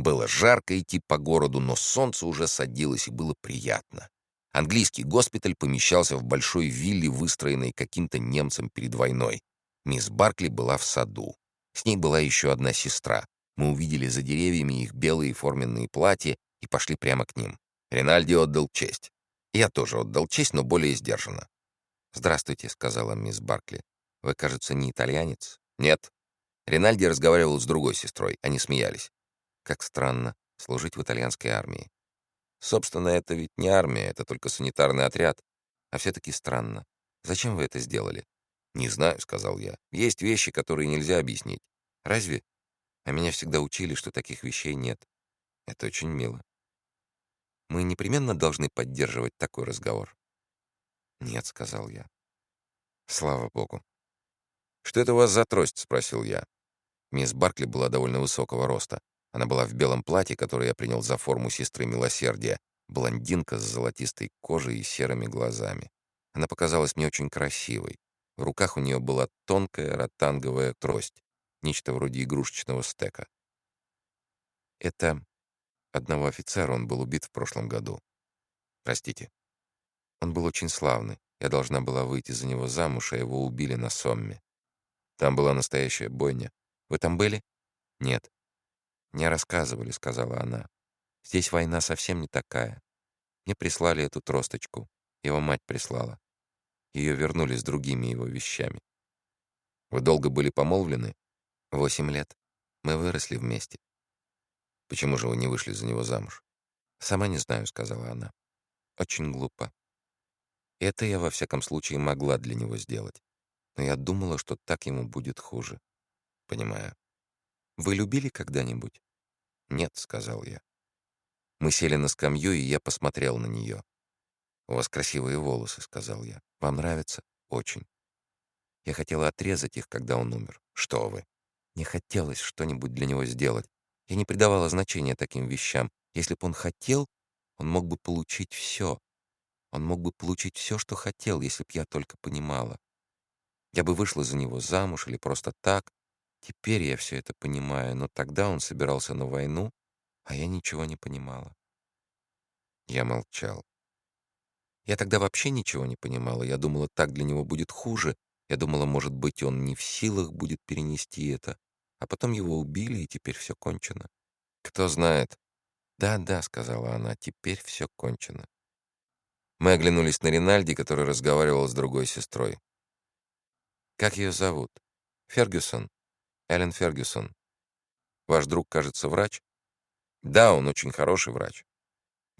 Было жарко идти по городу, но солнце уже садилось и было приятно. Английский госпиталь помещался в большой вилле, выстроенной каким-то немцем перед войной. Мисс Баркли была в саду. С ней была еще одна сестра. Мы увидели за деревьями их белые форменные платья и пошли прямо к ним. Ринальди отдал честь. Я тоже отдал честь, но более сдержанно. «Здравствуйте», — сказала мисс Баркли. «Вы, кажется, не итальянец?» «Нет». Ринальди разговаривал с другой сестрой. Они смеялись. «Как странно служить в итальянской армии. Собственно, это ведь не армия, это только санитарный отряд. А все-таки странно. Зачем вы это сделали?» «Не знаю», — сказал я. «Есть вещи, которые нельзя объяснить». «Разве? А меня всегда учили, что таких вещей нет. Это очень мило. Мы непременно должны поддерживать такой разговор». «Нет», — сказал я. «Слава богу». «Что это у вас за трость?» — спросил я. Мисс Баркли была довольно высокого роста. Она была в белом платье, которое я принял за форму сестры милосердия, блондинка с золотистой кожей и серыми глазами. Она показалась мне очень красивой. В руках у нее была тонкая ротанговая трость, нечто вроде игрушечного стека. Это одного офицера, он был убит в прошлом году. Простите. Он был очень славный. Я должна была выйти за него замуж, а его убили на Сомме. Там была настоящая бойня. Вы там были? Нет. «Мне рассказывали», — сказала она. «Здесь война совсем не такая. Мне прислали эту тросточку. Его мать прислала. Ее вернули с другими его вещами. Вы долго были помолвлены? Восемь лет. Мы выросли вместе. Почему же вы не вышли за него замуж? Сама не знаю, сказала она. Очень глупо. Это я, во всяком случае, могла для него сделать. Но я думала, что так ему будет хуже. Понимаю. Вы любили когда-нибудь? Нет, сказал я. Мы сели на скамью, и я посмотрел на нее. «У вас красивые волосы», — сказал я. «Вам нравится?» «Очень». Я хотела отрезать их, когда он умер. «Что вы?» Мне хотелось что-нибудь для него сделать. Я не придавала значения таким вещам. Если бы он хотел, он мог бы получить все. Он мог бы получить все, что хотел, если б я только понимала. Я бы вышла за него замуж или просто так, Теперь я все это понимаю, но тогда он собирался на войну, а я ничего не понимала. Я молчал. Я тогда вообще ничего не понимала. Я думала, так для него будет хуже. Я думала, может быть, он не в силах будет перенести это. А потом его убили, и теперь все кончено. Кто знает. «Да-да», — сказала она, — «теперь все кончено». Мы оглянулись на Ринальди, который разговаривал с другой сестрой. «Как ее зовут?» «Фергюсон», Эллен Фергюсон. Ваш друг, кажется, врач? Да, он очень хороший врач.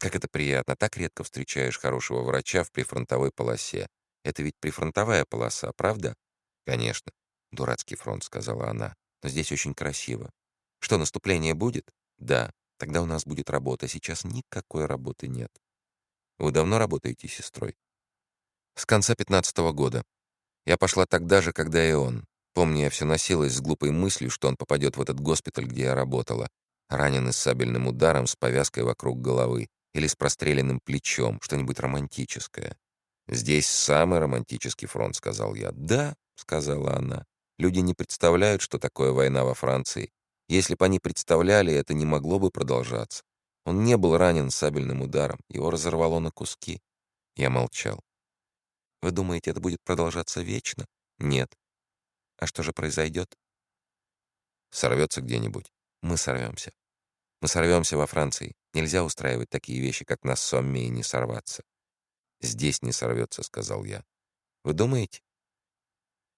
Как это приятно, так редко встречаешь хорошего врача в прифронтовой полосе. Это ведь прифронтовая полоса, правда? Конечно. Дурацкий фронт, сказала она. Но здесь очень красиво. Что, наступление будет? Да. Тогда у нас будет работа. Сейчас никакой работы нет. Вы давно работаете сестрой? С конца пятнадцатого года. Я пошла тогда же, когда и он. Помню, я все носилась с глупой мыслью, что он попадет в этот госпиталь, где я работала, раненый сабельным ударом с повязкой вокруг головы или с простреленным плечом, что-нибудь романтическое. «Здесь самый романтический фронт», — сказал я. «Да», — сказала она. «Люди не представляют, что такое война во Франции. Если бы они представляли, это не могло бы продолжаться. Он не был ранен сабельным ударом, его разорвало на куски». Я молчал. «Вы думаете, это будет продолжаться вечно?» «Нет. А что же произойдет? Сорвется где-нибудь. Мы сорвемся. Мы сорвемся во Франции. Нельзя устраивать такие вещи, как на Сомме, и не сорваться. «Здесь не сорвется», — сказал я. «Вы думаете?»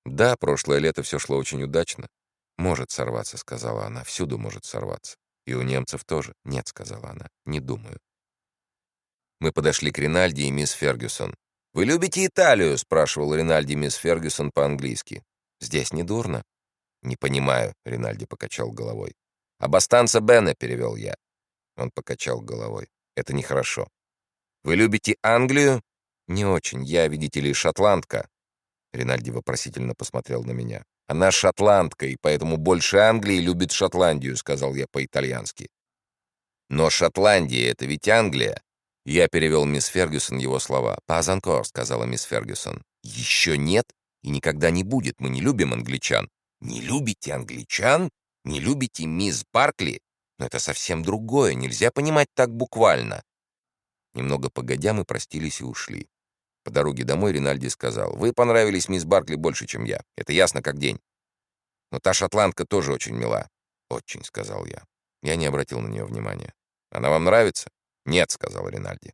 «Да, прошлое лето все шло очень удачно. Может сорваться», — сказала она. «Всюду может сорваться. И у немцев тоже». «Нет», — сказала она. «Не думаю». Мы подошли к Ринальди и мисс Фергюсон. «Вы любите Италию?» — спрашивал Ринальди мисс Фергюсон по-английски. Здесь не дурно. Не понимаю, Ринальди покачал головой. Абастанца Бене, перевел я. Он покачал головой. Это нехорошо. Вы любите Англию? Не очень. Я, видите ли, шотландка. Ринальди вопросительно посмотрел на меня. Она шотландка, и поэтому больше Англии любит Шотландию, сказал я по-итальянски. Но Шотландия — это ведь Англия. Я перевел мисс Фергюсон его слова. «Пазанкор», — сказала мисс Фергюсон. «Еще нет?» И никогда не будет. Мы не любим англичан. Не любите англичан? Не любите мисс Баркли? Но это совсем другое, нельзя понимать так буквально. Немного погодя, мы простились и ушли. По дороге домой Ринальди сказал, «Вы понравились мисс Баркли больше, чем я. Это ясно как день. Но та шотландка тоже очень мила». «Очень», — сказал я. Я не обратил на нее внимания. «Она вам нравится?» «Нет», — сказал Ринальди.